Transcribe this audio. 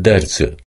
дальше.